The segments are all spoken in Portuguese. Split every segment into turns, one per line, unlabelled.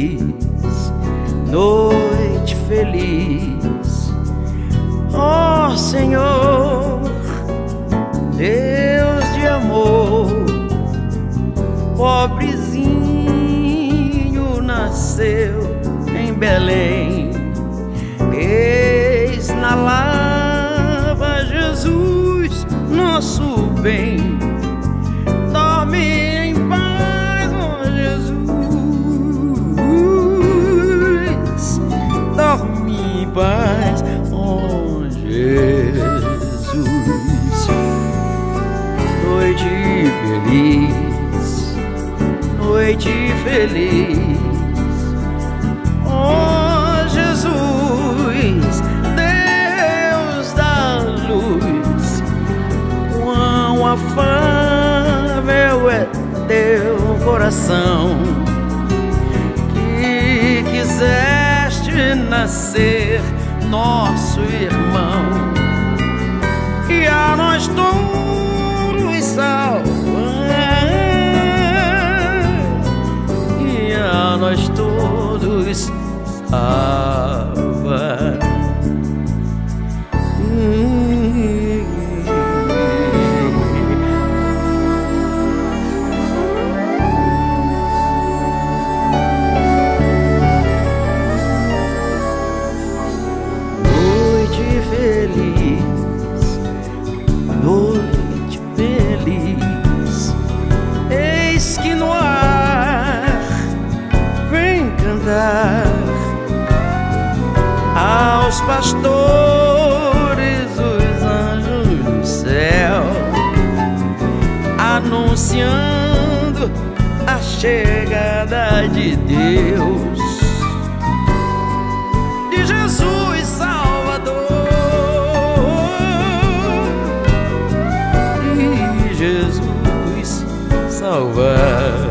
feliz, noite feliz. Oh, Senhor, Deus de amor, pobrezinho nasceu em Belém. Eis na lava Jesus, nosso bem. Paz, ó Jesus. Noite feliz, noite feliz. Ó Jesus, Deus da luz, quão afável é teu coração nascer nosso irmão e a nós todos salvar e a nós todos salvar. Aos pastores os anjos do céu, anunciando a chegada de Deus de Jesus Salvador. De Jesus Salvador.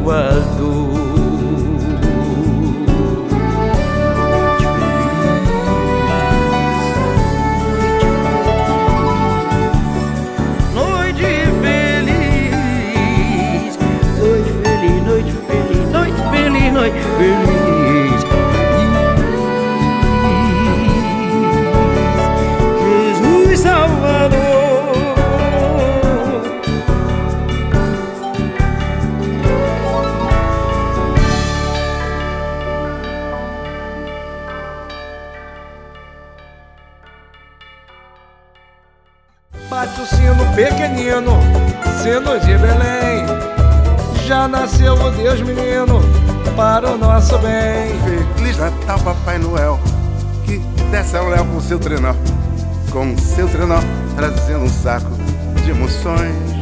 Salvador. Noite
Bate o sino pequenino, sino de Belém. Já nasceu o Deus menino para o nosso bem.
Feliz Natal, Papai Noel, que desce ao léu com seu trenó, com seu trenó, trazendo um saco de emoções